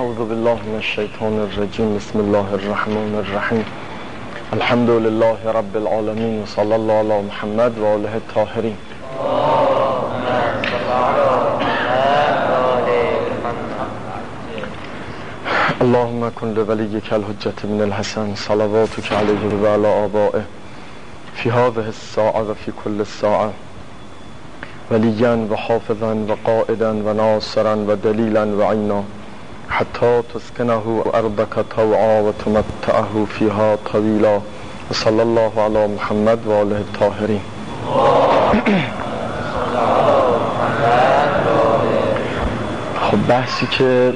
اعوذ بالله من الشیطان الرجیم بسم الله الرحمن الرحیم الحمد لله رب العالمین و صلی الله علی محمد و آله الطاهرین اللهم كن لوليك الحجة من الحسن صلواتك عليه وعلى آبائه. في هذه الساعة وفي كل الساعة. وليا وحافظا وقائدا وناصرا ودليلا وعينا حتى تسكنه أرضك طوعا وتمتعه فيها طويلا وصلى الله على محمد وآله الطاهرين خب بحثی که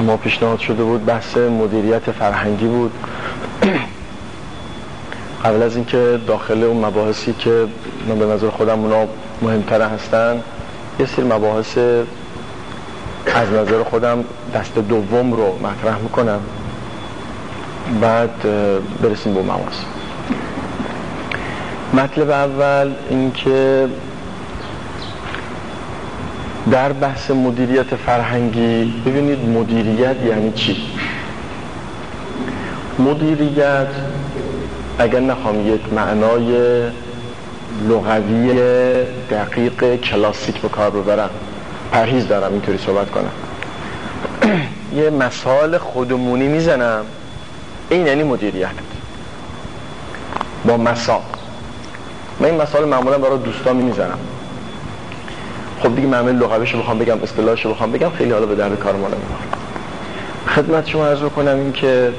ما پیشنهاد شده بود بحث مدیریت فرهنگی بود. قبل از اینکه داخل اون مباحثی که من به نظر خودم اونا مهمتره هستن یه سری مباحث از نظر خودم دست دوم رو مطرح می‌کنم. بعد برسیم به مباحث مطلب اول اینکه در بحث مدیریت فرهنگی ببینید مدیریت یعنی چی؟ مدیریت اگر نخوام یک معنای لغوی دقیق کلاسیک به کار ببرم. پرهیز دارم اینطوری صحبت کنم. یه مثال خودمونی می‌زنم. این یعنی مدیریت. با مثال من این مثال معمولا برای دوستان می‌زنم. خب دیگه معمول لغویشو بخوام بگم اصطلاحشو بخوام بگم خیلی حالا به درد کار ما خدمت شما عرض کنم این که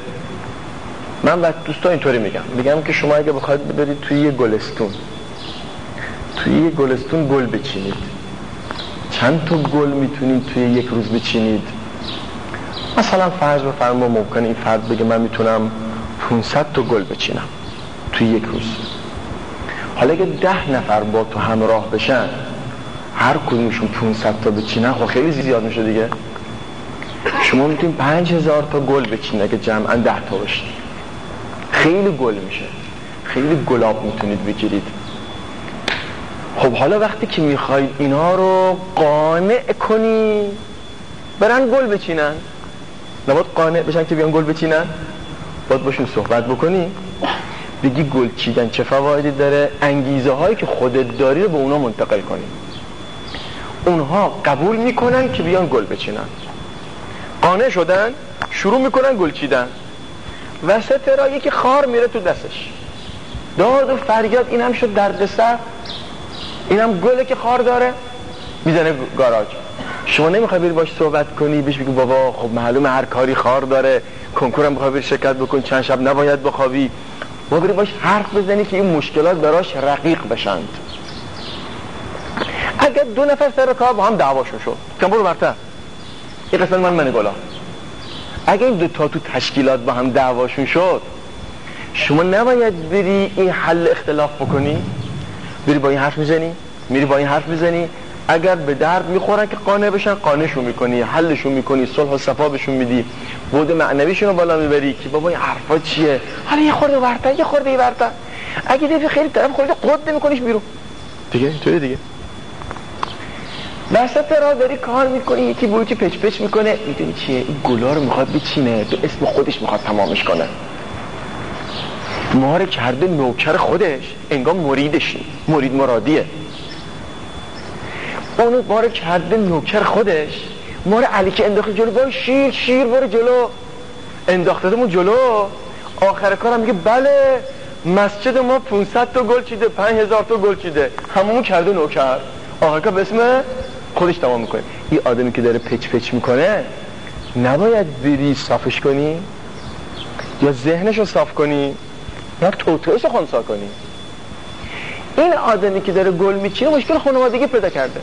من و دوستان اینطوری میگم. میگم که شما اگه بخواید برید توی یه گلستون. توی یه گلستون گل بچینید. چند تا گل می‌تونید توی یک روز بچینید؟ مثلا فرض بفرما ممکنه این فرد بگه من می‌تونم 500 تا گل بچینم توی یک روز. حالا اگه ده نفر با تو همراه بشن هر کدومشون 500 تا بچینن خب خیلی زیاد میشه دیگه. شما می‌تونید 5000 تا گل بچینید اگه جمعا 10 تا باشید خیلی گل میشه. خیلی گلاب می‌تونید بگیرید. خب حالا وقتی که می‌خواید اینا رو قانع کنی برن گل بچینن. نباید قانع بشن که بیان گل بچینن. باید باشون صحبت بکنی. بگی گل چیدن چه فوایدی داره؟ انگیزه هایی که خودت داری رو به اونا منتقل کنی. اونها قبول می‌کنن که بیان گل بچینن. قانع شدن شروع می‌کنن گل چیدن. وسط را یکی خار میره تو دستش. داد و فریاد این هم شد درد سر این هم گله که خار داره می‌زنه گاراژ. شما نمی‌خوای بری باش صحبت کنی بهش بگی بابا خب معلومه هر کاری خار داره کنکورم بخوای بری شرکت بکن چند شب نباید بخوابی. با بری باش حرف بزنی که این مشکلات براش رقیق بشند اگر دو نفر سر کار با هم دعواشون شد. کم برو برتر. این قسمت من منه گلا. اگر این دو تا تو تشکیلات با هم دعواشون شد شما نباید بری این حل اختلاف بکنی؟ بری با این حرف می‌زنی؟ میری با این حرف می‌زنی؟ اگر به درد می‌خورن که قانع بشن قانعشون می‌کنی حلشون می‌کنی صلح و صفا بهشون میدی. بود معنویشون رو بالا می‌بری که بابا این حرفا چیه؟ حالا یه خورده ورتر یه خورده ورتر اگه دیگه خیلی طرف خورده قد نمیکنیش بیرون. دیگه اینطوری دیگه. وسط راه داری کار می‌کنی یکی بروتی پچ پچ می‌کنه. می‌دونی چیه؟ این گلا رو می‌خواد بچینه. به اسم خودش می‌خواد تمامش کنه. ما کرده نوکر خودش انگار مریدشی مرید مرادیه. اونو ما کرده نوکر خودش ما علی که انداخته جلو برو شیر شیر برو جلو. انداختهمون جلو. آخر کارم میگه بله مسجد ما 500 تا گل چیده 5000 تا گل چیده. همون کرده نوکر. آخر کار به اسم خودش تمام می‌کنه. این آدمی که داره پچ پچ می‌کنه نباید بری صافش کنی؟ یا ذهنش رو صاف کنی؟ توتوش رو خونسا کنی. این آدمی که داره گل میچینه مشکل خانوادگی پیدا کرده.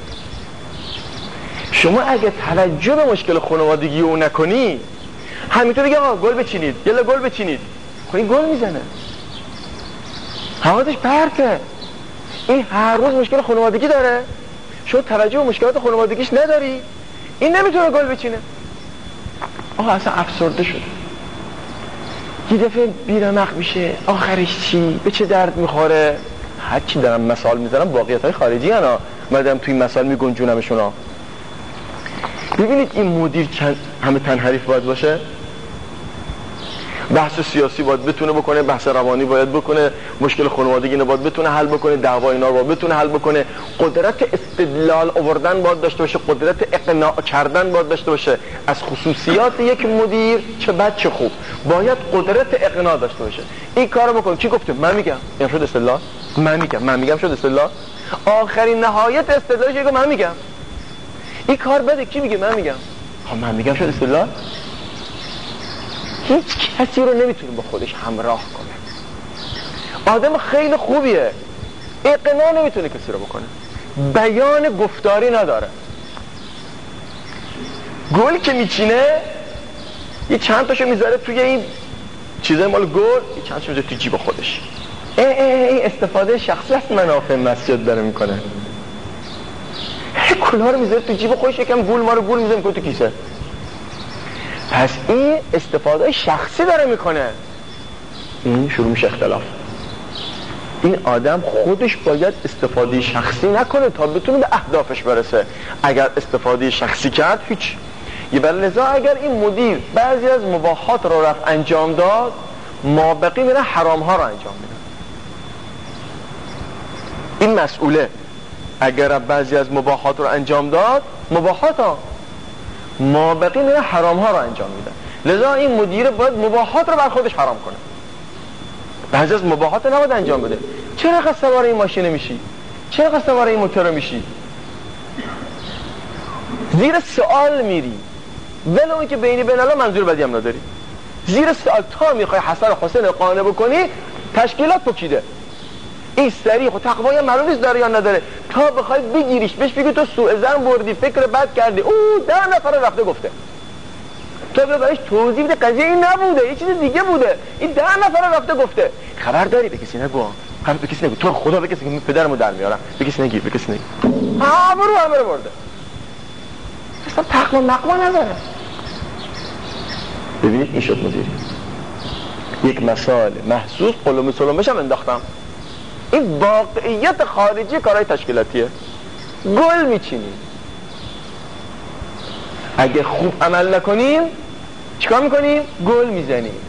شما اگه توجه به مشکل خانوادگی او نکنی همینطور دیگه آقا گل بچینید یلا گل بچینید. خب این گل می‌زنه. حوادش پرته این هر روز مشکل خانوادگی داره. شما توجه به مشکلات خانوادگیش نداری. این نمی‌تونه گل بچینه. آقا اصلا افسرده شده. یه دفعه بیرمق میشه. آخرش چی؟ به چه درد می‌خوره؟ هر چی دارم مثال می‌زنم واقعیت های خارجی هنا مدام توی مثال میگنجونمشون ببینید این مدیر چند همه تنحریف باید باشه؟ بحث سیاسی باید بتونه بکنه بحث روانی باید بکنه مشکل خانوادگی اینو باید بتونه حل بکنه دعوا اینا باید بتونه حل بکنه. قدرت استدلال آوردن باید داشته باشه قدرت اقناع کردن باید داشته باشه. از خصوصیات یک مدیر چه بد چه خوب. باید قدرت اقناع داشته باشه. این کارو بکن. کی گفته؟ من میگم. این شد استدلال؟ من میگم. من میگم شد استدلال؟ آخرین نهایت استدلالش من میگم. این کار بده. کی میگه؟ من میگم. ها من میگم شد استدلال؟ هیچ کسی رو نمی‌تونه با خودش همراه کنه. آدم خیلی خوبیه. اقناع نمی‌تونه کسی رو بکنه. بیان گفتاری نداره. گل که میچینه یه چند تاشو می‌ذاره توی این چیزای مال گل یه چند تاشو می‌ذاره توی جیب خودش. ای ای ای استفاده شخصی از منافع مسجد داره می‌کنه. کلها رو می‌ذاره تو جیب خودش یکم گول ما رو گول می‌ذاره تو کیسه. پس این استفاده شخصی داره می‌کنه. این شروع میشه اختلاف. این آدم خودش باید استفاده شخصی نکنه تا بتونه به اهدافش برسه. اگر استفاده شخصی کرد هیچ. بله لذا اگر این مدیر بعضی از مباحات رو رفت انجام داد ما بقی میره حرام ها رو انجام میده. این مسئوله. اگر بعضی از مباحات رو انجام داد مباحات ها ما بقی میره حرام ها رو انجام میده. لذا این مدیر باید مباحات رو بر خودش حرام کنه. بعضی از مباحات نباید انجام بده. چرا قصد سوار این ماشین میشی؟ چرا قصد سوار این موتور میشی؟ زیر سوال میری. ولو اون که بینی بین الله منظور بدی هم نداری. زیر سوال تا می‌خوای حسن حسین قانع بکنی تشکیلات پکیده این سریح و تقوای معلوم داره یا نداره. تا بخوای بگیریش بهش بگی تو سوء زن بردی فکر بد کردی. او ده نفر رفته گفته. تو بیا برایش توضیح بده قضیه این نبوده یه چیز دیگه بوده. این ده نفر رفته گفته. خبر داری؟ به کسی نگو. خبر به کسی نگو. تو خدا به کسی که پدرمو در میارم. به کسی نگی به کسی نگی. همه رو همه رو برده. اصلا تقوا مقوا نداره. ببینید این شد مدیری یک مسائل محسوس قلوم سلوم بشم انداختم. این واقعیت خارجی کارهای تشکیلاتیه. گل میچینیم اگه خوب عمل نکنیم چیکار می‌کنیم؟ گل می‌زنیم.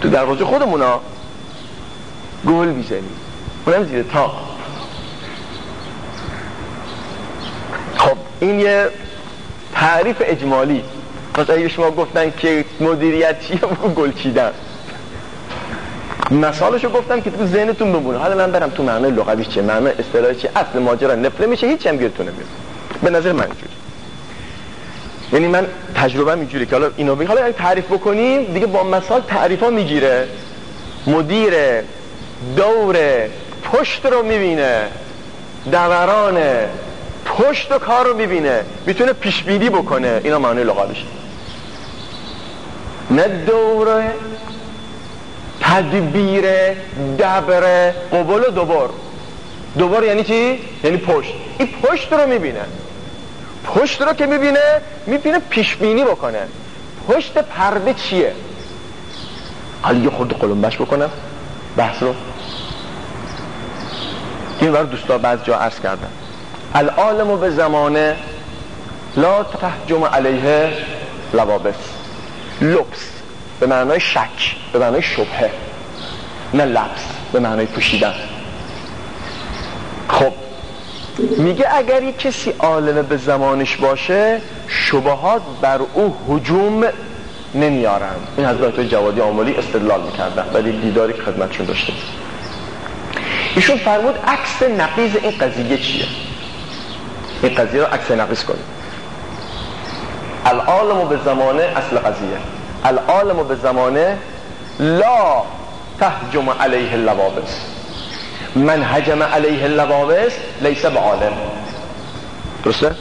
تو دروازه خودمونا گل می‌زنیم. اونم زیر تا. خب این یه تعریف اجمالی. پس اگه شما گفتن که مدیریت چیه گل چیدن. مثالشو گفتم که تو ذهنتون بمونه. حالا من برم تو معنی لغویش چه معنی اصطلاحی چه اصل ماجرا نفله میشه هیچ هم گیرتون نمیاد. به نظر من اینجوری. یعنی من تجربه اینجوری که حالا اینو حالا اگه تعریف بکنیم دیگه با مثال تعریفا می‌گیره. مدیر دور پشت رو می‌بینه. دوران پشت و کار رو می‌بینه. می‌تونه پیش بکنه. اینا معنی لغویش نه دوره تدبیر دبر قبل و دوبار. دوبار یعنی چی؟ یعنی پشت. این پشت رو می‌بینه. پشت رو که می‌بینه می‌بینه پیشبینی بکنه. پشت پرده چیه؟ حالا یه خورده قلمبش بکنم. بحث رو. این دوستا بعض جا عرض کردن. العالم به زمانه لا تحجم علیه لوابس. لبس به معنای شک به معنای شبهه. نه لبس به معنای پوشیدن. خب میگه اگر یک کسی عالم به زمانش باشه شبهات بر او حجوم نمیارن. این حضرت جوادی آمولی استدلال می‌کردن ولی دیداری که خدمتشون داشته ایشون فرمود عکس نقیز این قضیه چیه؟ این قضیه رو عکس نقیز کنید. العالم به زمانه اصل قضیه. العالم به زمانه لا تهجم علیه اللوابس. من هجم علیه اللوابس لیس بعالم. درسته؟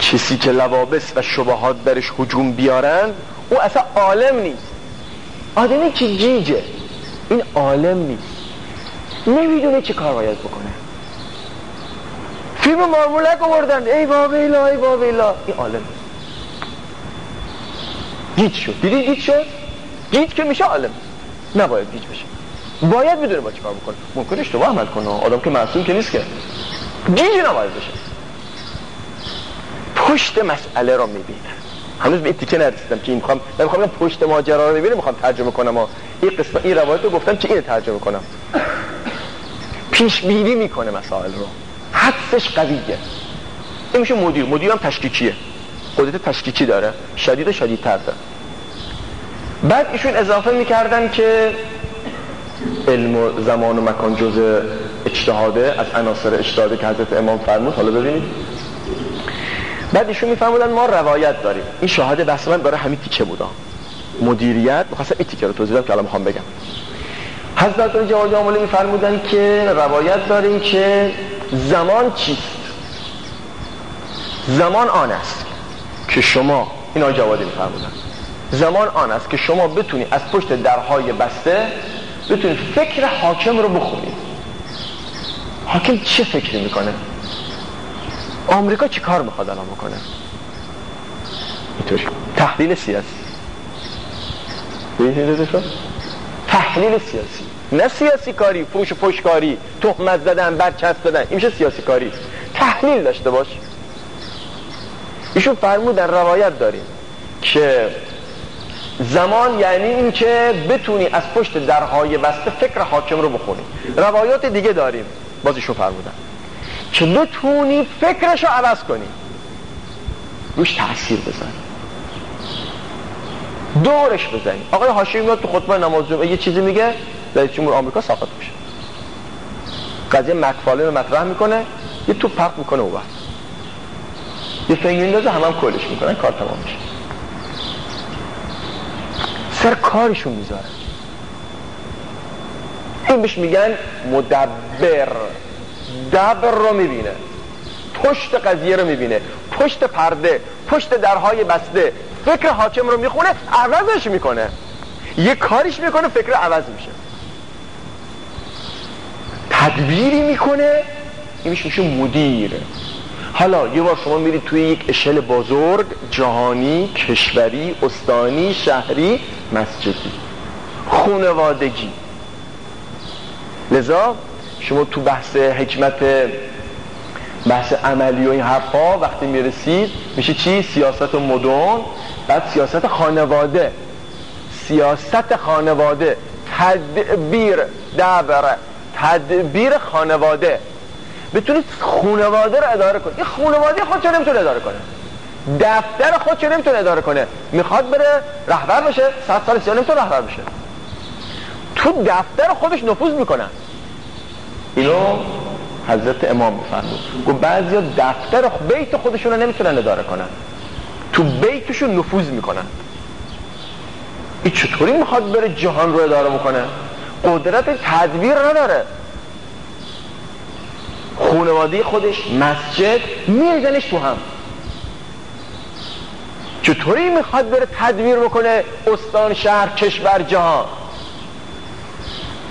کسی که لوابس و شبهات برش هجوم بیارن او اصلا عالم نیست. آدمی که گیجه. این عالم نیست. نمی‌دونه چه کار باید بکنه. فیلم مارمولک آوردن. ای بابیلا ای بابیلا این عالم گیج شد. دیدی گیج شد؟ گیج که میشه عالم. نباید گیج بشه. باید بدونه با چیکار بکنه ممکن اشتباه عمل کنه. آدم که معصوم که نیست که. گیج نباید بشه. پشت مسئله رو می‌بینه. هنوز به این تیکه نرسیدم که این می‌خوام من می‌خوام پشت ماجرا رو ببینم می‌خوام ترجمه کنم و این قسمت این روایت رو گفتم که اینو ترجمه کنم. پیش بینی می‌کنه مسائل رو. حدسش قویه. این میشه مدیر. مدیر هم تشکیکیه. قدرت تشکیکی داره. شدید و شدید بعد ایشون اضافه می‌کردن که علم و زمان و مکان جز اجتهاده از عناصر اجتهاده که حضرت امام فرمود. حالا ببینید. بعد ایشون میفرمودن ما روایت داریم. این شاهد بحث من برای همین تیکه بودا. مدیریت می‌خواستم این تیکه رو توضیح بدم که الان می‌خوام بگم. حضرت جواد عاملی میفرمودن که روایت داریم که زمان چیست؟ زمان آن است که شما این جوادی میفرمودن. زمان آن است که شما بتونی از پشت درهای بسته بتونی فکر حاکم رو بخونید حاکم چه فکری می‌کنه؟ آمریکا چی کار می‌خواد الان بکنه؟ اینطوری. تحلیل سیاسی. تحلیل سیاسی. نه سیاسی کاری فروش پشکاری تهمت زدن برچسب زدن. این میشه سیاسی کاری. تحلیل داشته باش. ایشون فرمودن روایت داریم که زمان یعنی این که بتونی از پشت درهای بسته فکر حاکم رو بخونی. روایات دیگه داریم. باز ایشون فرمودن. که بتونی فکرش رو عوض کنی. روش تاثیر بزن. دورش بزنی. آقای هاشمی میاد تو خطبه نماز جمعه یه چیزی میگه رئیس جمهور آمریکا ساخت میشه. قضیه مکفاله مطرح می‌کنه یه تو پرق می‌کنه او یه فنگ میندازه همه هم کلش می‌کنن کار تمام میشه. سر کارشون می‌ذاره این بهش میگن مدبر. دبر رو می‌بینه. پشت قضیه رو می‌بینه. پشت پرده پشت درهای بسته. فکر حاکم رو می‌خونه عوضش می‌کنه. یه کاریش می‌کنه فکر عوض میشه. تدبیری می‌کنه این میشه مدیر. حالا یه بار شما میرید توی یک اشل بزرگ جهانی کشوری استانی شهری مسجدی. خونوادگی. لذا شما تو بحث حکمت بحث عملی و این حرفا وقتی می‌رسید میشه چی؟ سیاست مدون بعد سیاست خانواده. سیاست خانواده. تدبیر دبره تدبیر خانواده. بتونید خانواده رو اداره کنید این خانواده خود چه نمی‌تونه اداره کنه. دفتر خود چه نمی‌تونه اداره کنه. می‌خواد بره رهبر بشه صد سال سیاه نمی‌تونه رهبر بشه. تو دفتر خودش نفوذ می‌کنن اینو حضرت امام میفرمود. گفت بعضیا دفتر بیت خودشون رو نمی‌تونن اداره کنن. تو بیتشون نفوذ می‌کنن. این چطوری می‌خواد بره جهان رو اداره بکنه؟ قدرت تدبیر نداره. خانواده خودش مسجد میزنش تو هم. چطوری می‌خواد بره تدبیر بکنه استان شهر کشور جهان؟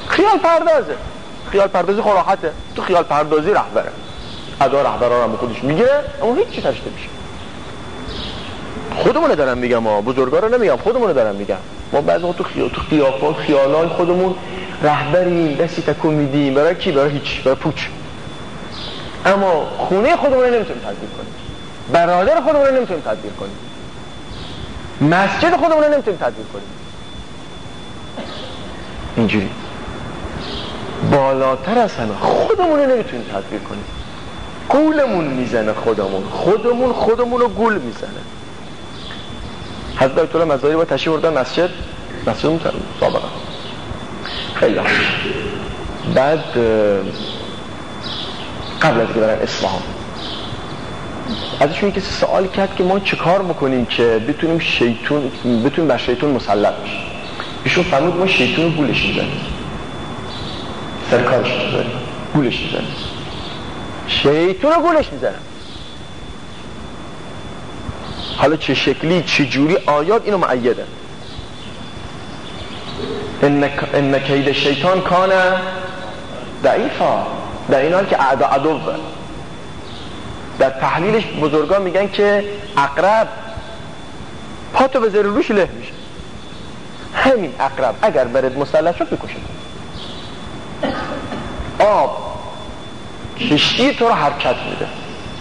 خیال پردازه. خیال پردازی خراحته تو خیال پردازی رهبره. ادا رهبران هم خودش می‌گیره اما هیچ چی تشته میشه. خودمونه دارم میگم ما بزرگا رو نمیگم خودمونه دارم میگم. ما بعضی تو خیال تو خیال خیالای خودمون رهبریم. دستی تکون میدیم. برای کی؟ برای هیچ. برای پوچ. اما خونه خودمون رو نمی‌تونیم تدبیر کنیم برادر خودمون رو نمی‌تونیم تدبیر کنیم مسجد خودمون رو نمی‌تونیم تدبیر کنیم اینجوری. بالاتر از همه خودمون رو نمی‌تونیم تدبیر کنیم گولمون می‌زنه خودمون. خودمون خودمون رو گول می‌زنه. حضرت الله مزاری با تشریف بردن مسجد. مسجد اون سابقا خیلی بعد قبل از که برن اصفهان. ازشون کسی سوال کرد که ما چه کار می‌کنیم که بتونیم شیطون بتونیم بر شیطون مسلط بشیم. ایشون فرمود ما شیطون رو گولش می‌زنیم. سر کارش می‌زنیم گولش می‌زنیم. شیطون رو گولش می‌زنیم. حالا چه شکلی چه جوری؟ آیات اینو معیده. ان کید شیطان کانه ضعیفا در این حال که عدو عدو در تحلیلش بزرگان میگن که اقرب پاتو به روش له میشه. همین اقرب. اگر برد مسلح شد بکشه آب کشتی تو رو حرکت میده.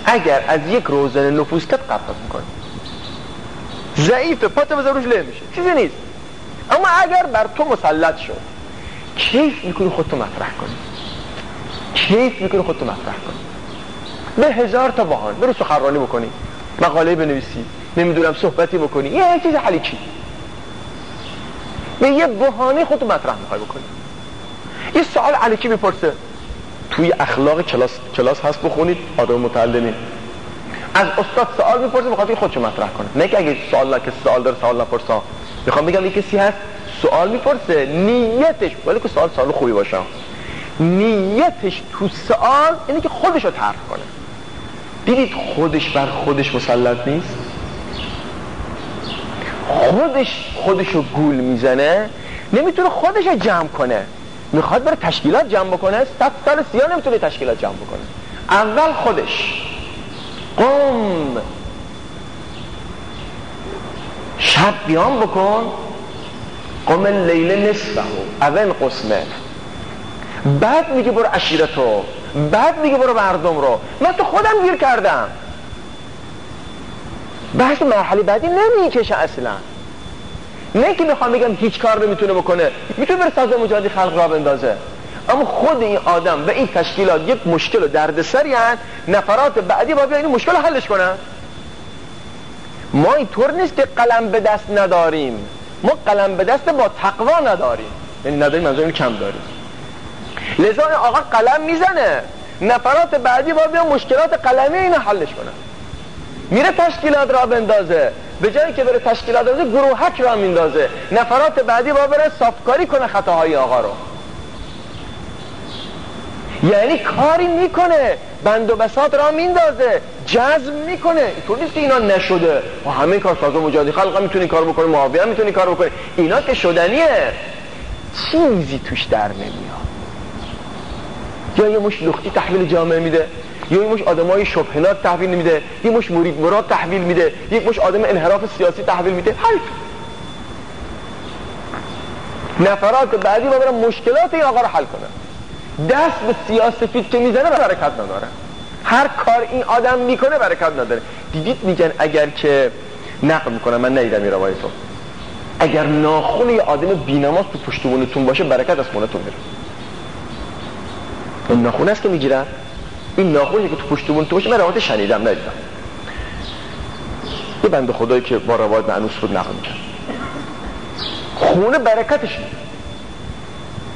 اگر از یک روزن نفوس کت قبض می‌کنه ضعیفه پات بذار روش له میشه. چیزی نیست. اما اگر بر تو مسلط شد کیف می‌کنی خودتو مطرح کنی. کیف می‌کنی خودتو مطرح کنی. به هزار تا بهان برو سخنرانی بکنی مقاله بنویسی نمی‌دونم صحبتی بکنی یه چیز حلیکی به یه بهانه خودتو مطرح می‌خوای بکنی. یه سوال علیکی می‌پرسه؟ توی اخلاق کلاس, کلاس هست بخونید؟ آدم متعلمین از استاد سوال می‌پرسه می‌خواد خودشو مطرح کنه. نه که اگه سوال که سوال داره سوال نپرسه. می‌خوام بگم یه کسی هست سوال می‌پرسه نیتش ولی که سوال سوال خوبی باشه. نیتش تو سوال اینه که خودشو طرح کنه. دیدید خودش بر خودش مسلط نیست؟ خودش خودشو گول می‌زنه نمی‌تونه خودشو جمع کنه. می‌خواد بره تشکیلات جمع بکنه صد سال سیاه نمی‌تونه تشکیلات جمع بکنه. اول خودش. قم. شب بیان بکن. قم لیل نصفه. اول قسمه. بعد میگه برو عشیرتو بعد میگه برو مردم رو. من تو خودم گیر کردم. بحث مرحله بعدی نمی‌کشه اصلا. نه که می‌خوام بگم هیچ کار نمی‌تونه بکنه. می‌تونه بره سازمان مجادی خلق را بندازه. اما خود این آدم و این تشکیلات یک مشکل و دردسری هست نفرات بعدی باید این مشکل حلش کنن. ما اینطور نیست که قلم به دست نداریم. ما قلم به دست با تقوا نداریم. یعنی نداریم منظورم کم داریم. لذا آقا قلم می‌زنه. نفرات بعدی باید مشکلات قلمی اینو حلش کنن. میره تشکیلات را بندازه. به جایی که بره تشکیلات بندازه گروهک را میندازه. نفرات بعدی با بره صافکاری کنه خطاهای آقا رو. یعنی کاری می‌کنه. بند و بساط را میندازه. جذب می‌کنه. اینطور نیست که اینا نشده. و همه کار سازو مجادی خلق هم می‌تونی کار بکنه معاویه هم می‌تونی کار بکنه اینا که شدنیه. چیزی توش در نمیاد. یا یه مش لختی تحویل جامعه میده یا یه مش های شبهنات تحویل میده یه مش مرید مراد تحویل میده یک مش آدم انحراف سیاسی تحویل میده حل نفرات بعدی برن مشکلات این آقا رو حل کنه دست به سیاسفید که می‌زنه برکت نداره. هر کار این آدم می‌کنه برکت نداره. دیدید میگن اگر که نقل می‌کنه من نیدم این روایتو. اگر ناخون یه آدم بینماز تو پشتبونتون باشه برکت از خونتون میره. این ناخون است که می‌گیرن این ناخونی که تو پشتبونتون باشه من روایت شنیدم ندیدم. یه بند خدایی که با روایت معنوس بود نقل می‌کرد. خونه برکتش.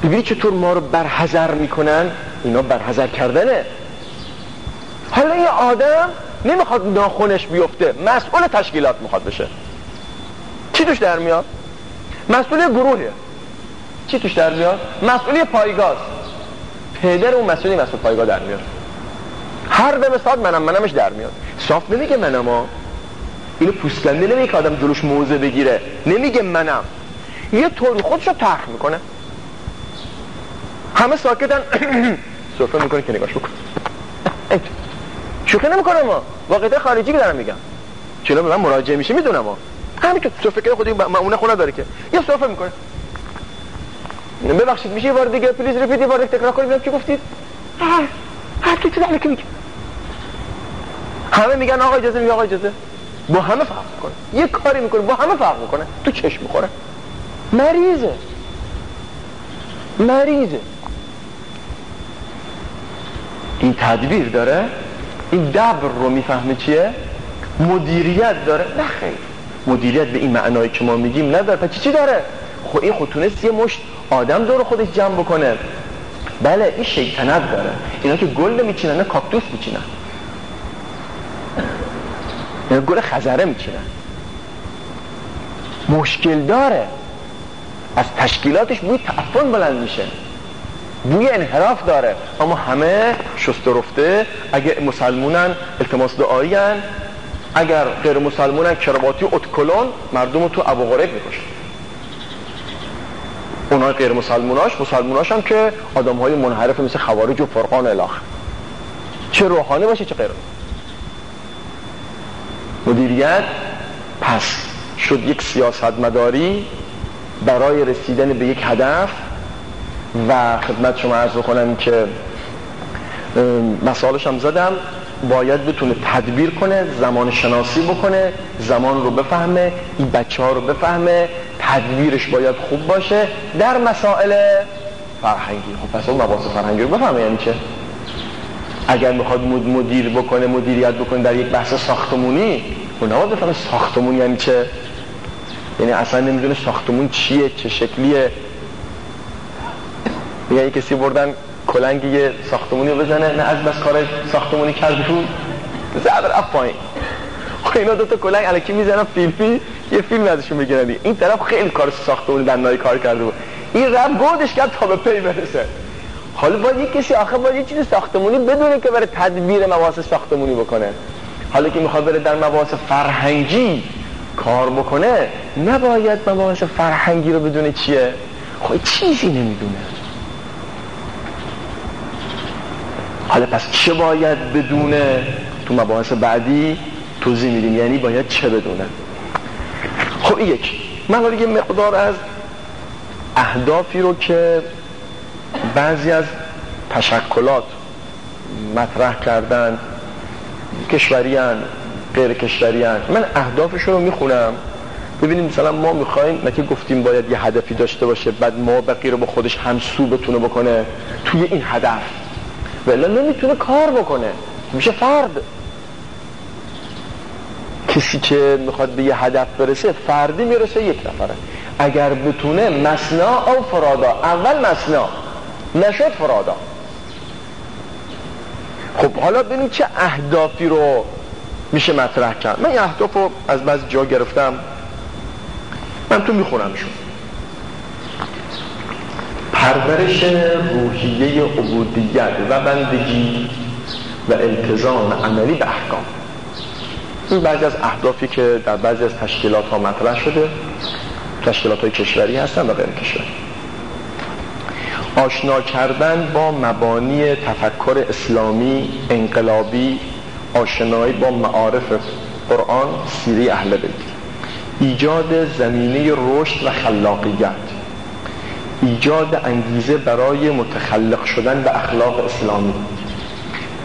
ببینید چطور ما رو برحضر می‌کنن؟ اینا برحضر کردنه. حالا این آدم نمی‌خواد ناخونش بیفته. مسئول تشکیلات می‌خواد بشه. چی توش در میاد؟ مسئول گروهه. چی توش در میاد؟ مسئولی پایگاز پدر اون مسئولی مسئول پایگاه در میاد هر دم ساعت منم منمش در میاد. صاف نمیگه منم ها. اینو پوسکنده نمیگه که آدم جلوش موزه بگیره. نمیگه منم. یه طوری خودش رو تخ می‌کنه. همه ساکتن. سرفه می‌کنه که نگاش بکن. شوخی نمی‌کنم ما واقعیت خارجی دارم میگم. چرا؟ به من مراجعه میشه می‌دونم ما همین که سرفه که خودی معونه خونه داره که. یه سرفه می‌کنه. ببخشید میشه یه بار دیگه پلیز رپیت یه بار تکرار کنید ببینم چی گفتید هر کی چیز که میگه. همه میگن آقا اجازه میگه آقا اجازه. با همه فرق می‌کنه. یه کاری می‌کنه با همه فرق می‌کنه. تو چشم می‌خوره. مریضه. مریضه. این تدبیر داره؟ این دبر رو می‌فهمه چیه؟ مدیریت داره. نه خیلی مدیریت به این معنایی که ما میگیم نداره. پس چی داره؟ خب این خود تونست یه مشت آدم دور خودش جمع بکنه. بله این شیطنت داره. اینا که گل میچینن نه کاکتوس میچینن. اینا گل خزره میچینن. مشکل داره. از تشکیلاتش بوی تعفن بلند میشه. بوی انحراف داره. اما همه شست رفته اگه مسلمونن التماس دعایی اگر غیر مسلمونن کرباتی و اتکلون مردم تو ابو غریب می‌کشن. اونای غیر مسلموناش مسلموناش هم که آدم های منحرف مثل خوارج و فرقان الاخ چه روحانی باشه چه غیر. مدیریت پس شد یک سیاست مداری برای رسیدن به یک هدف و خدمت شما عرض کنم که مسائلش هم زدم باید بتونه تدبیر کنه زمان شناسی بکنه زمان رو بفهمه این بچه ها رو بفهمه تدبیرش باید خوب باشه در مسائل فرهنگی. خب پس اون مباحث فرهنگی رو بفهمه یعنی چه؟ اگر می‌خواد مدیر بکنه مدیریت بکنه در یک بحث ساختمونی اون نباید بفهمه ساختمون یعنی چه؟ یعنی اصلا نمی‌دونه ساختمون چیه چه شکلیه. یعنی کسی بردن کلنگ یه ساختمونی بزنه نه از بس کار ساختمونی کرد رو زبر پایین. خب اینا دوتا کلنگ علکی می‌زنن فیلمی یه فیلم ازشون بگیرن این طرف خیلی کار ساختمونی دنای کار کرده بود. این رب گودش کرد تا به پی برسه. حالا باید یک کسی آخه باید یه چیز ساختمونی بدونه که برای تدبیر مواس ساختمونی بکنه. حالا که می‌خواد بره در مواس فرهنگی کار بکنه نباید مواس فرهنگی رو بدونه چیه. خب چیزی نمی‌دونه. حالا پس چه باید بدونه تو مباحث بعدی؟ توضیح میدیم یعنی باید چه بدونه خب یک من یه مقدار از اهدافی رو که بعضی از تشکلات مطرح کردن کشوری هن، غیر کشوری هن. من اهدافش رو می‌خونم. ببینیم مثلا ما می‌خوایم نه که گفتیم باید یه هدفی داشته باشه بعد ما بقی رو با خودش همسو بتونه بکنه توی این هدف. ولی نمی‌تونه کار بکنه. میشه فرد کسی که می‌خواد به یه هدف برسه فردی می‌رسه یک نفره. اگر بتونه مسنا او فرادا اول مسنا نشد فرادا. خب حالا ببینید چه اهدافی رو میشه مطرح کرد. من این اهداف رو از بعض جا گرفتم. من تو میخونمشون پرورش روحیه عبودیت و بندگی و التزام عملی به احکام. این بعضی از اهدافی که در بعضی از تشکیلات ها مطرح شده تشکیلات های کشوری هستن و غیر کشوری. آشنا کردن با مبانی تفکر اسلامی انقلابی آشنایی با معارف قرآن سیری اهل بیت. ایجاد زمینه رشد و خلاقیت. ایجاد انگیزه برای متخلق شدن به اخلاق اسلامی.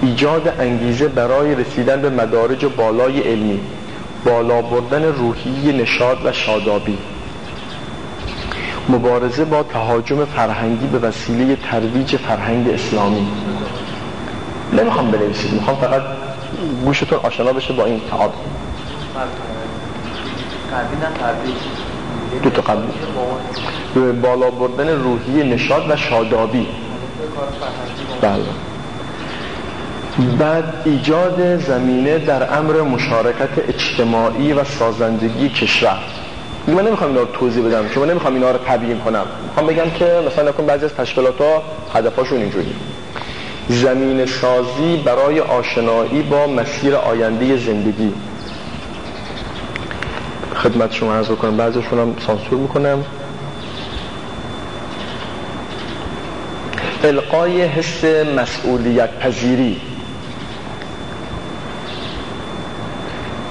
ایجاد انگیزه برای رسیدن به مدارج بالای علمی بالا بردن روحی نشاد و شادابی. مبارزه با تهاجم فرهنگی به وسیله ترویج فرهنگ اسلامی. نمی‌خوام بنویسید می‌خوام فقط گوشتون آشنا بشه با این تعاب دو تا قبلی بالا بردن روحی نشاد و شادابی. بله. بعد ایجاد زمینه در امر مشارکت اجتماعی و سازندگی کشور. من نمی‌خوام اینا رو توضیح بدم چون نمی‌خوام اینا رو تبیین کنم. می‌خوام بگم که مثلا نکن بعضی از تشکیلات ها هدفاشون اینجوری. زمین سازی برای آشنایی با مسیر آینده زندگی. خدمت شما عرض بکنم بعضیشون هم سانسور می‌کنم القای حس مسئولیت پذیری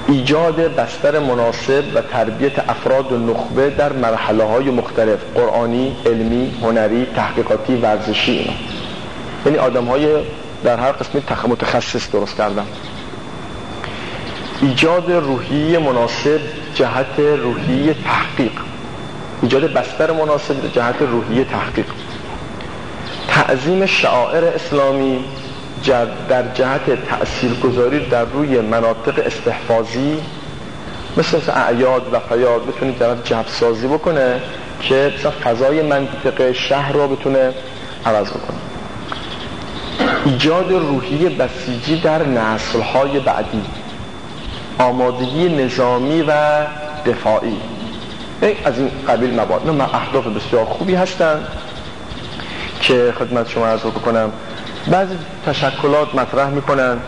ایجاد بستر مناسب و تربیت افراد و نخبه در مرحله های مختلف قرآنی، علمی، هنری، تحقیقاتی، ورزشی اینا. یعنی آدم های در هر قسمی متخصص درست کردن. ایجاد روحی مناسب جهت روحی تحقیق. ایجاد بستر مناسب جهت روحی تحقیق. تعظیم شعائر اسلامی در جهت تأثیرگذاری در روی مناطق استحفاظی مثل اعیاد و فیاد بتونید در جبسازی سازی بکنه که مثلا فضای منطقه شهر رو بتونه عوض بکنه. ایجاد روحی بسیجی در نسلهای بعدی. آمادگی نظامی و دفاعی. از این قبیل مباد نه اهداف بسیار خوبی هستند که خدمت شما عرض بکنم. بعضی تشکلات مطرح می‌کنن.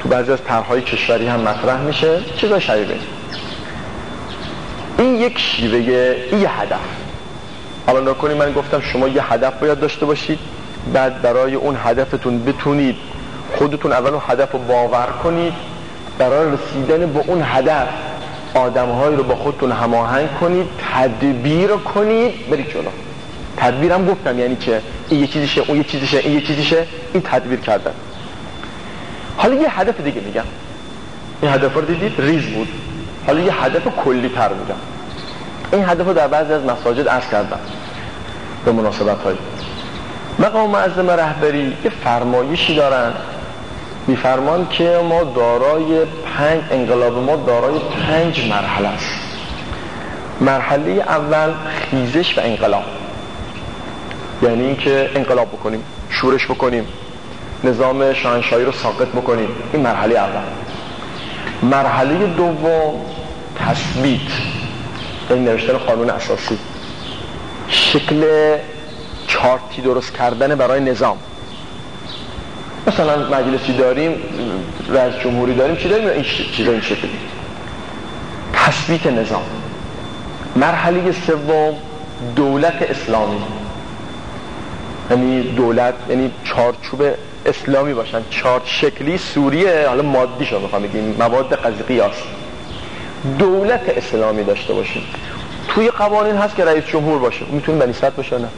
تو بعضی از طرحهای کشوری هم مطرح میشه. چیزا شبیه این. یک شیوه این یه هدف. حالا نکنی من گفتم شما یه هدف باید داشته باشید. بعد برای اون هدفتون بتونید خودتون اول اون هدف رو باور کنید. برای رسیدن به اون هدف آدمهایی رو با خودتون هماهنگ کنید. تدبیر کنید. برید جلو. تدبیرم گفتم یعنی که این یه چیزیشه اون یه چیزیشه این یه چیزیشه. این تدبیر کردن. حالا یه هدف دیگه میگم. این هدف رو دیدید؟ ریز بود. حالا یه هدف کلی تر میگم. این هدف رو در بعضی از مساجد عرض کردم. به مناسبت های مقام معظم رهبری یه فرمایشی دارن. میفرمان که ما دارای پنج انقلاب ما دارای پنج مرحله است. مرحله اول خیزش و انقلاب. یعنی اینکه انقلاب بکنیم شورش بکنیم نظام شاهنشاهی رو ساقط بکنیم. این مرحله اول. مرحله دوم تثبیت. این نوشتن قانون اساسی. شکل چارتی درست کردن برای نظام. مثلا مجلسی داریم رئیس جمهوری داریم چی داریم؟ این چیزا این شکلی. تثبیت نظام. مرحله سوم دولت اسلامی. یعنی دولت یعنی چارچوب اسلامی باشن. چارت شکلی سوریه حالا مادی شو می‌خوام بگیم. مواد قزقی هست. دولت اسلامی داشته باشیم. توی قوانین هست که رئیس جمهور باشه. می‌تونه بنیست باشه نه؟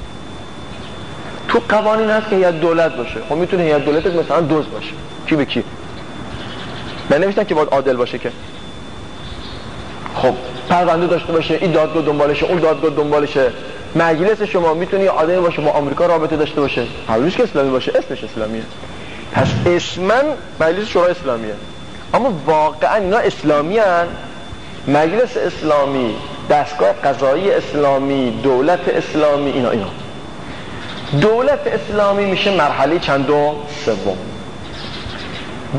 تو قوانین هست که هیئت دولت باشه. خب می‌تونه هیئت دولت مثلا دوز باشه. کی به کی؟ نوشتن که باید عادل باشه که. خب پرونده داشته باشه. این دادگاه دنبالشه اون دادگاه دنبالشه. مجلس شما می‌تونه یه آدمی باشه با آمریکا رابطه داشته باشه. حالا که اسلامی باشه اسمش اسلامیه. پس اسمن مجلس شورای اسلامیه. اما واقعا اینا اسلامی هن. مجلس اسلامی دستگاه قضایی اسلامی دولت اسلامی اینا اینا. دولت اسلامی میشه مرحله چندم؟ سوم.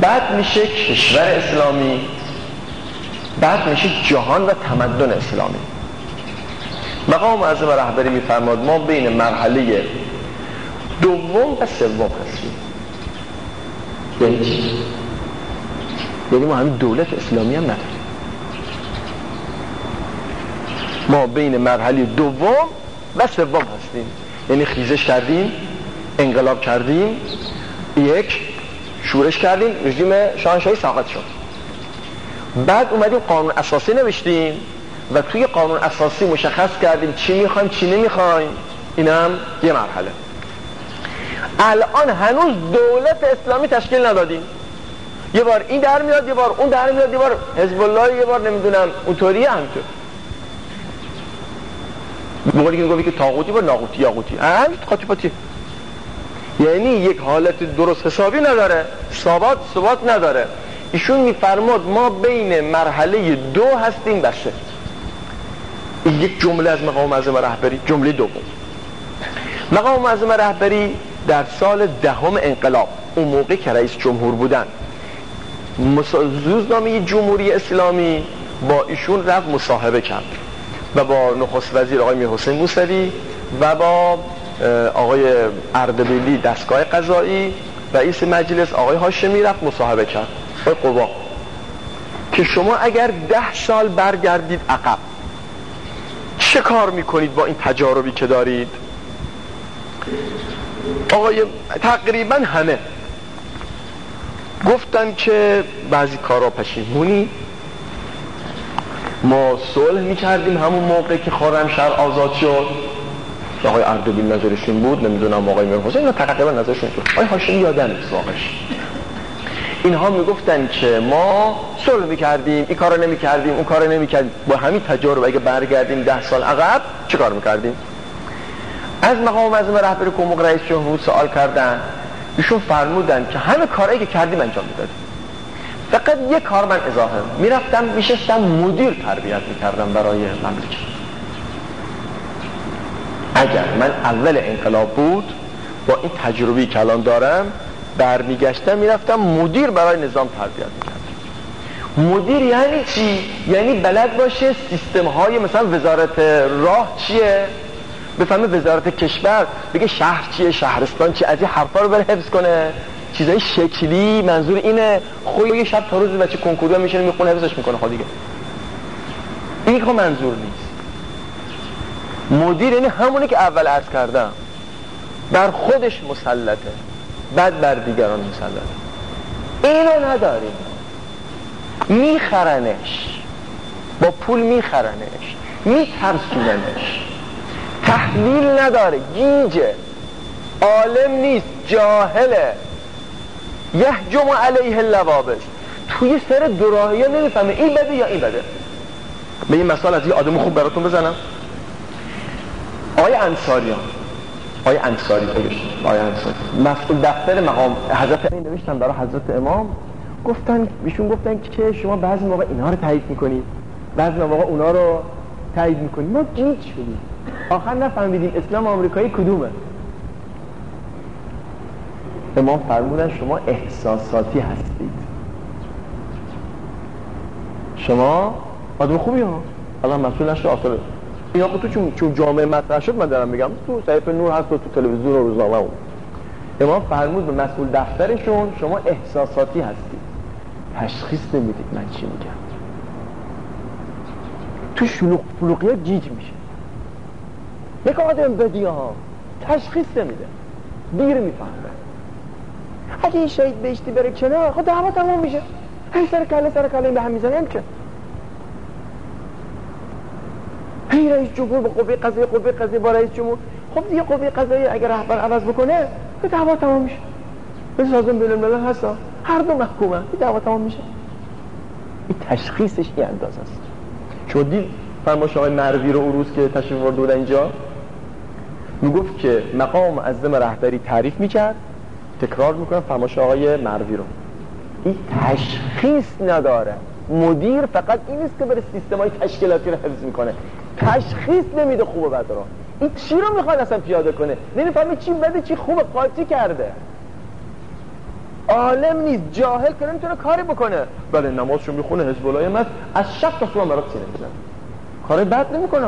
بعد میشه کشور اسلامی. بعد میشه جهان و تمدن اسلامی. مقام معظم رهبری میفرماد ما بین مرحله دوم و سوم هستیم. یعنی چی؟ یعنی ما همین دولت اسلامی هم نداریم. ما بین مرحله دوم و سوم هستیم. یعنی خیزش کردیم انقلاب کردیم یک شورش کردیم رژیم شاهنشاهی ساقط شد. بعد اومدیم قانون اساسی نوشتیم. و توی قانون اساسی مشخص کردیم چی می‌خوایم چی نمی‌خوایم. اینم یه مرحله. الان هنوز دولت اسلامی تشکیل ندادیم. یه بار این در میاد یه بار اون در میاد یه بار حزب الله یه بار نمی‌دونم اونطوری همینطور. موقعی که میگه که تاغوتی با ناغوتی یاغوتی. هم قاطی پاتی. یعنی یک حالت درست حسابی نداره. ثبات ثبات نداره. ایشون میفرماد ما بین مرحله دو هستیم بسه این یک جمله از مقام معظم رهبری جمله دوم. مقام معظم رهبری در سال دهم انقلاب اون موقع که رئیس جمهور بودن. روزنامه جمهوری اسلامی با ایشون رفت مصاحبه کرد و با نخست وزیر آقای میر حسین موسوی و با آقای اردبیلی دستگاه قضایی رئیس مجلس آقای هاشمی رفت مصاحبه کرد. آقای قوا که شما اگر ده سال برگردید عقب چه کار می‌کنید با این تجاربی که دارید؟ آقای تقریبا همه گفتن که بعضی کارا پشیمونی. ما صلح می‌کردیم همون موقع که شهر آزاد شد. آقای اردبیل نظرشون بود نمی‌دونم آقای میر حسین اینا تقریبا نظرشون بود. آقای هاشمی یادم نیست واقعش. اینها می‌گفتن که ما صلح می‌کردیم این کارو نمی‌کردیم اون کارو نمی‌کردیم. با همین تجارب اگه برگردیم ده سال عقب چه کار می‌کردیم؟ از مقام معظم رهبر کومق رئیس جمهور سوال کردن. ایشون فرمودن که همه کارهایی که کردیم انجام می‌دادیم. فقط یه کار من اضافه می‌رفتم میشستم مدیر تربیت می‌کردم برای مملکت. اگر من اول انقلاب بود با این تجربی که الان دارم برمیگشتم می‌رفتم مدیر برای نظام تربیت می‌کردم. مدیر یعنی چی؟ یعنی بلد باشه سیستم های مثلا وزارت راه چیه؟ بفهمه وزارت کشور بگه شهر چیه شهرستان چیه از این حرفا رو بره حفظ کنه. چیزای شکلی منظور اینه. خود یه شب تا روز بچه کنکوریا میشه می‌خونه حفظش می‌کنه. خود دیگه. این خب منظور نیست. مدیر یعنی همونی که اول عرض کردم. بر خودش مسلطه. بعد بر دیگران مسلطه. اینو نداریم. میخرنش. با پول میخرنش. میترسوننش. تحلیل نداره گیجه. عالم نیست جاهله. یحجم علیه اللوابش توی سر دوراهی نمی‌فهمه این بده یا این بده. به این مثال از یه آدم خوب براتون بزنم. آقای انصاریان. آقای انصاری آقای انصاری. مسئول دفتر مقام. حضرت این نوشتن برای حضرت امام. گفتن بیشون گفتن که شما بعضی موقع اینها رو تایید می‌کنید. بعضی موقع اونا رو تایید می‌کنید. ما گیج شدیم. آخر نفهمیدیم اسلام آمریکایی کدومه. امام فرمودن شما احساساتی هستید. شما آدم خوبی ها؟ الان مسئول نشده آثار. اینا تو چون چون جامعه مطرح شد من دارم میگم. تو صحیفه نور هست تو تلویزیون و روزنامه امام فرمود به مسئول دفترشون شما احساساتی هستید. تشخیص نمی‌دید من چی میگم. تو شلوغ فلوقی جیج میشه. یک آدم بدی ها تشخیص نمیده. دیر می‌فهمه. اگه این شهید بهشتی بره کنار خود دعوا تمام میشه. هی سر کله سر کله این به هم می‌زنیم که. هی رئیس جمهور با قوه قضایی قوه قضایی با رئیس جمهور. خب دیگه قوه قضایی اگر رهبر عوض بکنه به دعوا تمام میشه. به سازم بین الملل هستا هر دو محکومه. این دعوا تمام میشه. این تشخیصش این انداز است. چون دید فرماش آقای مروی رو روز که تشریف ورده بودن اینجا؟ می‌گفت که مقام معظم رهبری تعریف می‌کرد تکرار می‌کنم فرماش آقای مروی رو. این تشخیص نداره. مدیر فقط این نیست که بره سیستم های تشکیلاتی رو حفظ می‌کنه. تشخیص نمیده خوب و بد رو. این چی رو می‌خواد اصلا پیاده کنه؟ نمی‌فهمه چی بده چی خوب قاطی کرده. عالم نیست جاهل که نمی‌تونه کاری بکنه. بله نمازشو می‌خونه حزب الله از شب تا صبح برات سینه می‌زنه. کار بد نمی‌کنه.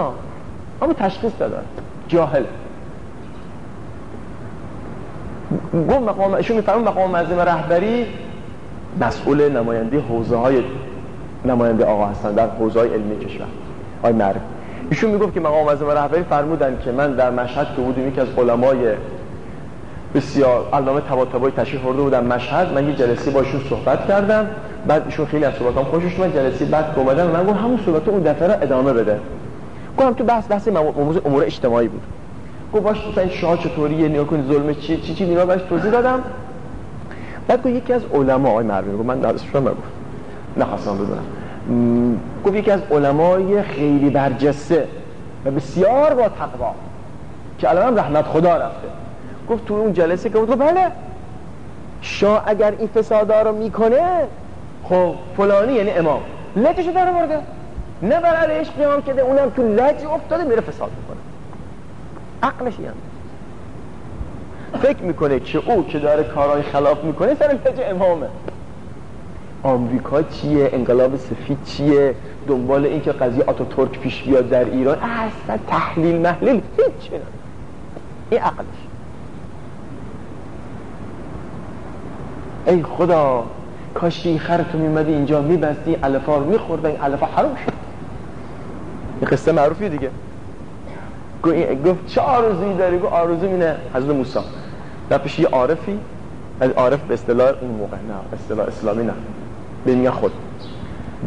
اما تشخیص داره جاهل گفت مقام ایشون می‌فهمه مقام معظم رهبری مسئول نماینده حوزه های نماینده آقا هستن در حوزه های علمی کشور. آقای معرف ایشون می‌گفت که مقام معظم رهبری فرمودن که من در مشهد که بودیم یکی از علمای بسیار علامه طباطبایی تشریف برده بودم مشهد. من یه جلسه باشون صحبت کردم. بعد ایشون خیلی از صحبتام خوشش اومد. جلسه بعد اومدن من گفتم همون صحبت اون دفعه رو ادامه بده. گفتم تو بحث بحث موضوع امور اجتماعی بود. گفت باش مثلا شاه چطوریه نیا کنی ظلم چی چی چی اینا براش توضیح دادم. بعد گفت یکی از علما آقای مروی گفت من درسش نگفت نخواستم بدونم. گفت یکی از علمای خیلی برجسته و بسیار با تقوا که الان رحمت خدا رفته. گفت تو اون جلسه که گفت بله. شاه اگر این فسادا رو می‌کنه خب فلانی یعنی امام. لجشو داره برده نه بر علیهش قیام کده اونم تو لج افتاده میره فساد می‌کنه. عقلش یعنی. فکر می‌کنه که او که داره کارهای خلاف می‌کنه سر لج امامه. آمریکا چیه؟ انقلاب سفید چیه؟ دنبال این که قضیه آتو ترک پیش بیاد در ایران؟ اصلا تحلیل محلیل هیچ این عقلش. ای خدا کاش این خرتو میمدی اینجا میبستی علفا رو می‌خورد این علفا حروم شد. این قصه معروفی دیگه. گفت چه آرزویی داری؟ گفت آرزو اینه حضرت موسی. پیش یه عارفی از عارف به اصطلاح اون موقع نه اصطلاح اسلامی نه. به خود.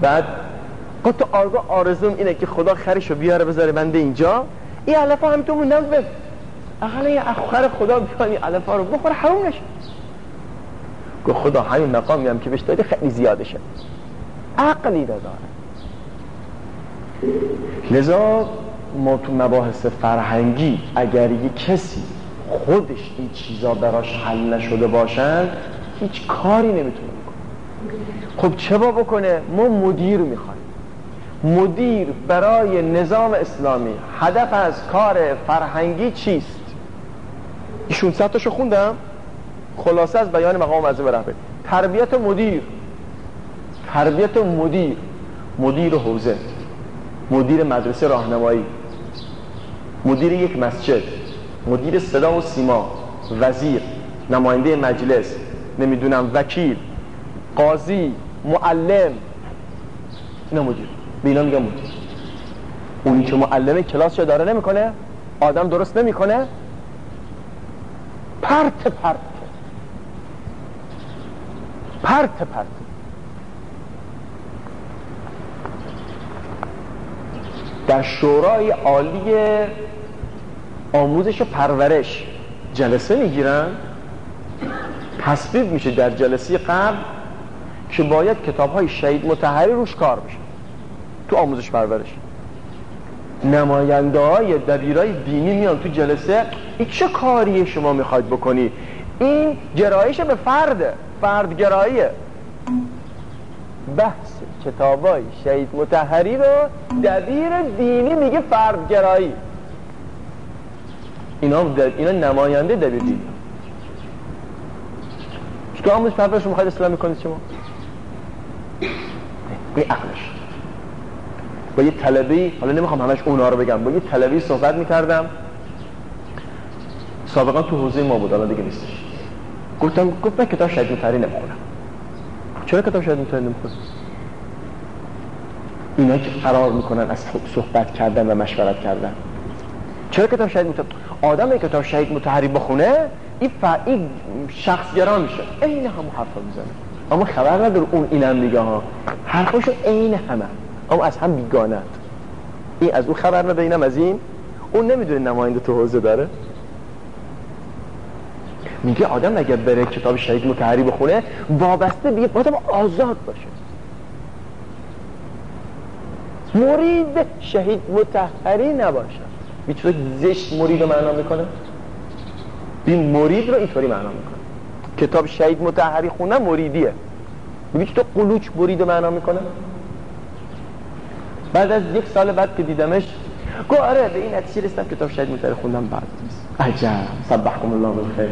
بعد گفت تو آرگاه آرزوم اینه که خدا خرشو بیاره بذاره بنده اینجا. این علفا هم تو موندم به اقلا یه اخر خدا بیانی علفا رو بخوره حروم نشه. گفت خدا همین مقامی هم که بهش داده خیلی زیادشه. عقلی داره. لذا ما تو مباحث فرهنگی اگر یه کسی خودش این چیزا براش حل نشده باشن هیچ کاری نمی‌تونه بکنه. خب چه با بکنه؟ ما مدیر می‌خوایم. مدیر برای نظام اسلامی هدف از کار فرهنگی چیست؟ ایشون ستاشو خوندم. خلاصه از بیان مقام معظم رهبری تربیت مدیر. تربیت مدیر. مدیر حوزه. مدیر مدرسه راهنمایی. مدیر یک مسجد. مدیر صدا و سیما. وزیر. نماینده مجلس. نمی‌دونم وکیل. قاضی. معلم. اینا مدیر. به اینا میگم مدیر. اونی که معلم کلاس داره نمی‌کنه آدم درست نمی‌کنه. پرت پرت. پرت پرت. در شورای عالی آموزش و پرورش جلسه می‌گیرن. تصویب میشه در جلسه قبل که باید کتاب های شهید متحری روش کار بشه. تو آموزش پرورش. نماینده های دبیرای دینی میان تو جلسه. این چه کاری شما می‌خواید بکنی؟ این گرایش به فرده. فردگراییه بحث کتابای شهید متحری رو دبیر دینی میگه فردگرایی. اینا, اینا نماینده دبیر دینی. تو آموزش پرورش رو می‌خواید اسلامی کنید شما؟ این عقلش. با یه طلبی حالا نمی‌خوام همش اونا رو بگم با یه طلبی صحبت می‌کردم. سابقا تو حوزه ما بود حالا دیگه نیستش. گفتم گفت من کتاب شهید متحری نمی‌خونم. چرا کتاب شهید متحری نمی‌خونم؟ اینا که فرار می‌کنن از صحبت کردن و مشورت کردن. چرا کتاب شهید متحری آدم کتاب شهید متحری بخونه این فعی شخص گرا میشه. عین همون حرفا می‌زنه. اما خبر نداره اون اینم دیگه ها. حرفاشو عین همه. اما از هم بیگانند این از اون خبر نداره اینم از این. اون نمی‌دونه نماینده تو حوزه داره. میگه آدم اگر بره کتاب شهید متحری بخونه وابسته به آدم آزاد باشه. مرید شهید متحری نباشه. می‌تونه زشت مرید رو معنا می‌کنه؟ این مرید رو اینطوری معنا می‌کنه. کتاب شهید متحری خونه مریدیه. میگه تو قلوچ مرید رو معنا می‌کنه؟ بعد از یک سال بعد که دیدمش گو آره به این نتیجه رسیدم کتاب شهید متحری خوندم بعد عجب. سبحکم الله بالخیر.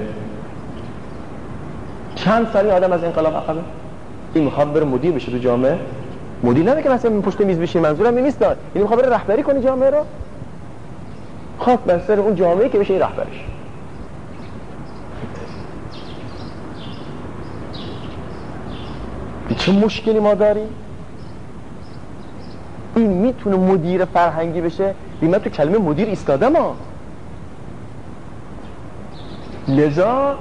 چند سالی آدم از انقلاب عقبه این می‌خواد بره مدیر بشه تو جامعه. مدیر نمیگه مثلا این پشت میز بشین منظورم این نیست این می‌خواد بره رهبری کنه جامعه رو. خاک بر سر اون جامعه که بشه این رهبرش. چه مشکلی ما داریم؟ این می‌تونه مدیر فرهنگی بشه؟ من تو کلمه مدیر ایستادم ها لذا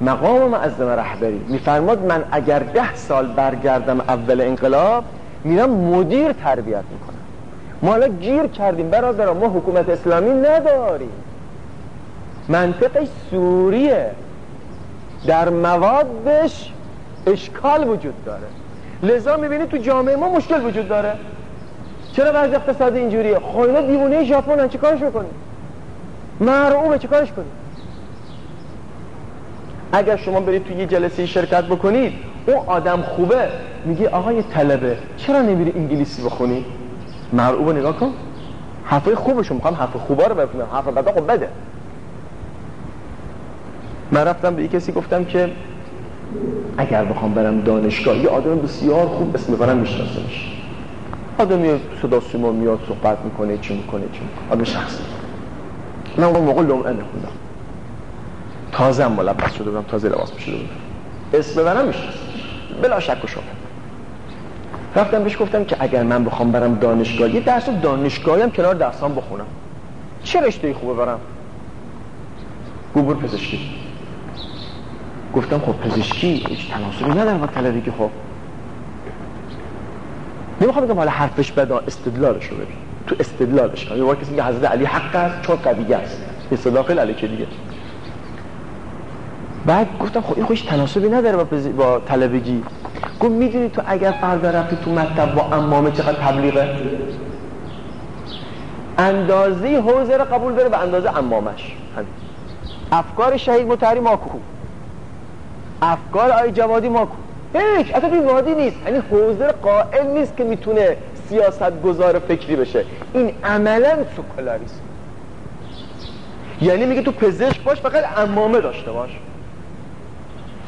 مقام معظم رهبری. میفرماد من اگر ده سال برگردم اول انقلاب میرم مدیر تربیت می‌کنم. ما حالا گیر کردیم برادر ما حکومت اسلامی نداریم. منطقه سوریه در موادش اشکال وجود داره. لذا می‌بینی تو جامعه ما مشکل وجود داره. چرا وضع اقتصادی اینجوریه؟ خب دیوونه ژاپن چه کارش بکنیم؟ مرعوبه چه کارش کنیم؟ اگر شما برید توی یه جلسه شرکت بکنید اون آدم خوبه. میگه آقای طلبه چرا نمیری انگلیسی بخونی؟ مرعوب نگاه کن. حرفای خوبشون می‌خوام حرف خوبا رو بفهمم حرف بدا خب بده. من رفتم به کسی گفتم که اگر بخوام برم دانشگاه یه آدم بسیار خوب اسم ببرم میشناسمش. آدمی صدا سیما میاد صحبت می‌کنه چی می‌کنه چی می‌کنه. آدم شخصی. من اون موقع لمعه نخوندم. تازه هم ملبس شده بودم تازه لباس بشده بودم. اسم ببرم می‌شناسم بلا شک و شبه. رفتم بهش گفتم که اگر من بخوام برم دانشگاه یه درس دانشگاهی هم کنار درسام بخونم. چه رشته خوبه برم؟ گوبر پزشکی. گفتم خب پزشکی هیچ تناسبی نداره با طلبی خب. نمی‌خوام بگم حالا حرفش بدا استدلالش رو ببین. تو استدلالش کنم یه کسی میگه حضرت علی حق است چون قویه است. استدلال علی که دیگه. بعد گفتم خب این خوش تناسبی نداره با, با طلبگی. گفت می‌دونی تو اگر فردا رفتی تو مکتب با امامه چقدر تبلیغه؟ اندازه حوزه رو قبول داره به اندازه امامش. افکار شهید متحری ماکو افکار آی جوادی ماکو هیچ اصلا این وادی نیست. یعنی حوزه قائل نیست که می‌تونه سیاست گذار فکری بشه. این عملا سکولاریسم. یعنی میگه تو پزشک باش فقط امامه داشته باش.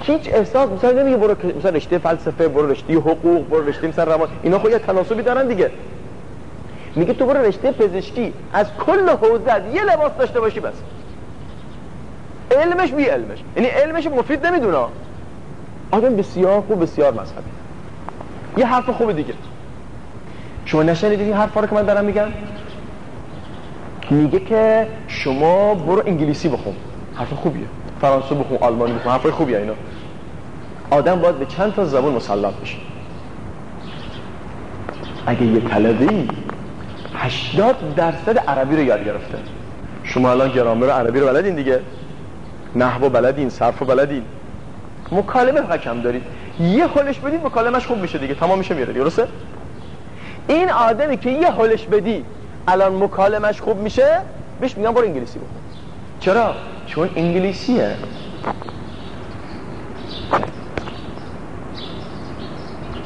هیچ احساس مثلا نمیگه برو مثلا رشته فلسفه برو رشته حقوق برو رشته مثلا روان اینا خب یه تناسبی دارن دیگه. میگه تو برو رشته پزشکی از کل حوزه یه لباس داشته باشی بس. علمش بی علمش. یعنی علمش مفید نمی‌دونه. آدم بسیار خوب بسیار مذهبی. یه حرف خوب دیگه. شما نشنیدید این حرفا رو که من دارم میگم؟ میگه که شما برو انگلیسی بخون. حرف خوبیه. فرانسه بخون آلمانی بخون حرفای خوبیه اینا. آدم باید به چند تا زبان مسلط بشه. اگه یه طلبه 80 درصد عربی رو یاد گرفته. شما الان گرامر عربی رو بلدین دیگه. نحو بلدین صرف بلدین. مکالمه فقط کم دارید. یه حلش بدید مکالمش خوب میشه دیگه. تمام میشه میره درسته؟ این آدمی که یه حلش بدی الان مکالمش خوب میشه بهش میگم برو انگلیسی بخون. چرا؟ چون انگلیسیه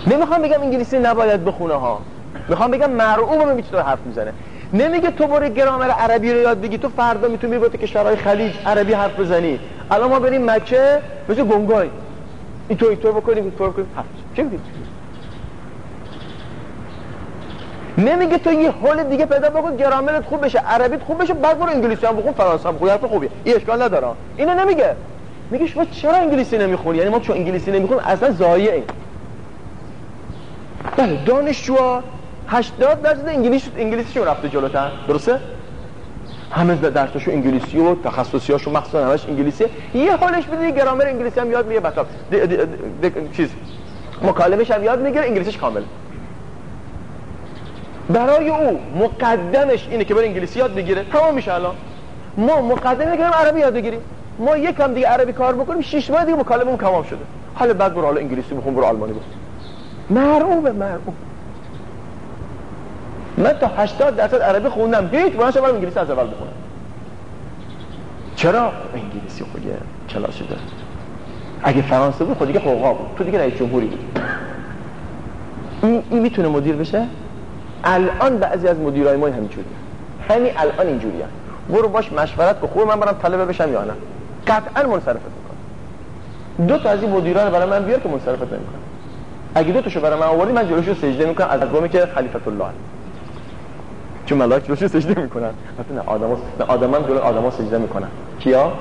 نمی‌خوام بگم انگلیسی نباید بخونه ها می‌خوام بگم مرعوب به چطور حرف می‌زنه نمیگه تو برو گرامر عربی رو یاد بگی تو فردا می‌تونی که کشورهای خلیج عربی حرف بزنی الان ما بریم مکه مثل گنگای اینطور اینطور بکنیم اینطور بکنیم حرف چه نمیگه تو یه حال دیگه پیدا بکن گرامرت خوب بشه عربیت خوب بشه بعد برو انگلیسی هم بخون فرانسه هم بخون خوبیه این اشکال نداره. اینو نمیگه. میگه شما چرا انگلیسی نمی‌خونی؟ یعنی ما چون انگلیسی نمی‌خونیم اصلا ضایعه بله دانشجوها 80 درصد انگلیسی انگلیسیشون رفته جلوتر. درسته؟ همه درسشو انگلیسی و تخصصیاشو مخصوصا همش انگلیسی یه حالش بده گرامر انگلیسی هم یاد میگه بطا چیز مکالمش هم یاد می‌گیره انگلیسیش کامل. برای او مقدمش اینه که بر انگلیسی یاد بگیره. تمام میشه الان. ما مقدم میگیم عربی یاد بگیریم. ما یکم دیگه عربی کار بکنیم شش ماه دیگه مکالممون تمام شده. حالا بعد برو حالا انگلیسی بخون برو آلمانی بخون. مرعوبه مرعوب. من تا 80 درصد عربی خوندم. هیچ واسه برم انگلیسی از اول بخونم. چرا؟ انگلیسی خود کلاسی داره اگه فرانسه بود خود دیگه قوقا بود. تو دیگه رئیس جمهوری بود. این, این می‌تونه مدیر بشه؟ الان بعضی از مدیرای ما همینجوری همین الان اینجوری هم. برو باش مشورت به خوب من برم طلبه بشم یا نه. قطعا منصرفت می‌کنه دو تا از این مدیران برای من بیار که منصرفت نمی‌کنه اگه دو تاشو برای من آوردی من جلوشو سجده می‌کنم از قومی که خلیفت الله چون ملاک جلوشو سجده می‌کنن. مثلا آدم نه آدم هم جلو آدم سجده می‌کنن. کیا؟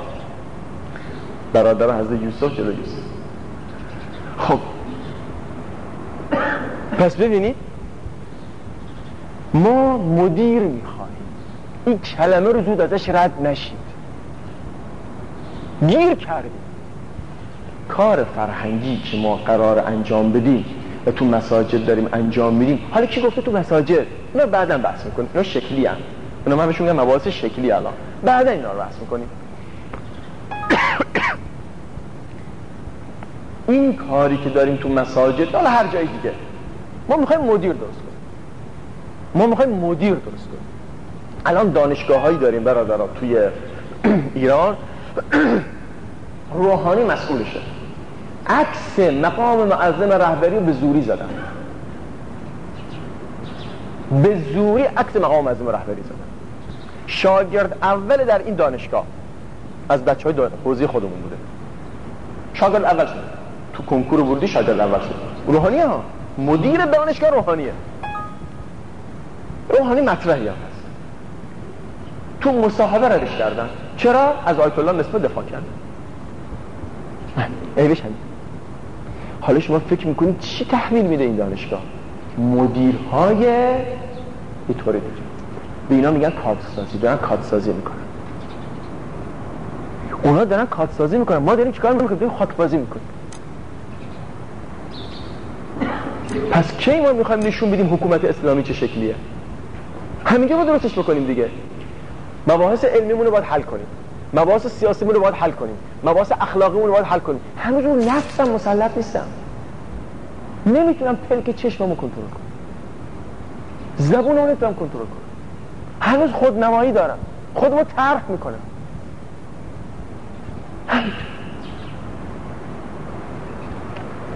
برادر حضرت یوسف جلو یوسف. خب. پس ببینید ما مدیر می‌خواهیم. این کلمه رو زود ازش رد نشید. گیر کردیم. کار فرهنگی که ما قرار انجام بدیم و تو مساجد داریم انجام میدیم. حالا کی گفته تو مساجد؟ اینا بعدا بحث می‌کنیم. اینا شکلی هم اینا من بهشون میگم مباحث شکلی الان. بعدا اینا رو بحث می‌کنیم. این کاری که داریم تو مساجد حالا هر جای دیگه. ما می‌خوایم مدیر درست ما می‌خوایم مدیر درست کنیم. الان دانشگاه هایی داریم برادران توی ایران. روحانی مسئولشه. عکس مقام معظم رهبری رو به زوری زدن. به زوری عکس مقام معظم رهبری زدن. شاگرد اول در این دانشگاه از بچه های حوزه خودمون بوده. شاگرد اول شد. تو کنکور بردی شاگرد اول شد. روحانی ها. مدیر دانشگاه روحانیه. روحانی مطرحی هم هست. تو مصاحبه ردش کردن. چرا؟ از آیت الله نسبت دفاع کردن. ایوش همین حالا شما فکر می‌کنید چی تحویل میده این دانشگاه؟ مدیرهای ایتوری به اینا میگن کادسازی. دارن کادسازی می‌کنن. اونا دارن کادسازی می‌کنن. ما داریم چیکار می‌کنیم؟ داریم خاکبازی می‌کنیم. پس کی ما می‌خوایم نشون بدیم حکومت اسلامی چه شکلیه؟ همینجا ما درستش بکنیم دیگه. مباحث علمیمون رو باید حل کنیم. مباحث سیاسیمون رو باید حل کنیم. مباحث اخلاقیمون رو باید حل کنیم. همه رو نفسم مسلط نیستم. نمی‌تونم پلک چشممو کنترل کنم. زبون رو نمی‌تونم کنترل کنم. هنوز خودنمایی دارم. خودمو طرح می‌کنم.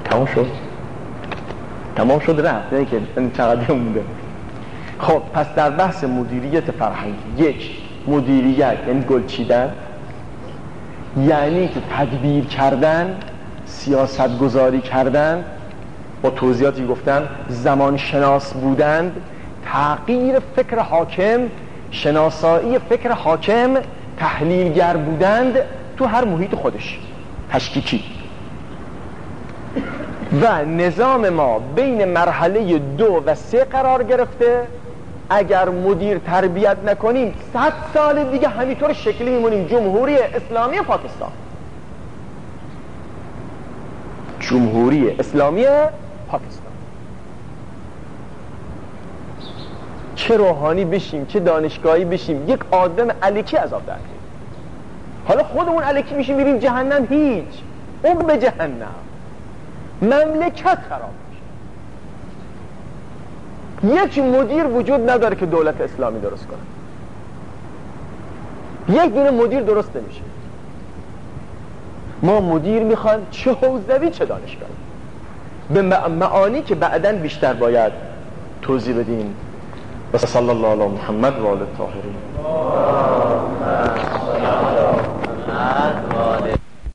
تمام شد؟ تمام شد رفت. نه که چقدر مونده. خب پس در بحث مدیریت فرهنگی یک مدیریت یعنی گل چیدن یعنی که تدبیر کردن سیاست گذاری کردن با توضیحاتی گفتن زمان شناس بودند تغییر فکر حاکم شناسایی فکر حاکم تحلیلگر بودند تو هر محیط خودش تشکیکی. و نظام ما بین مرحله دو و سه قرار گرفته. اگر مدیر تربیت نکنیم صد سال دیگه همینطور شکلی میمونیم. جمهوری اسلامی پاکستان. جمهوری اسلامی پاکستان. چه روحانی بشیم چه دانشگاهی بشیم یک آدم علیکی عذاب در حالا خودمون علیکی میشیم میریم جهنم. هیچ. اون به جهنم. مملکت خراب. یک مدیر وجود نداره که دولت اسلامی درست کنه. یک دونه مدیر درست نمیشه. ما مدیر می‌خوایم چه حوزوی چه دانشگاه به معانی که بعدا بیشتر باید توضیح بدیم. و صلی الله علی محمد و آل الطاهرین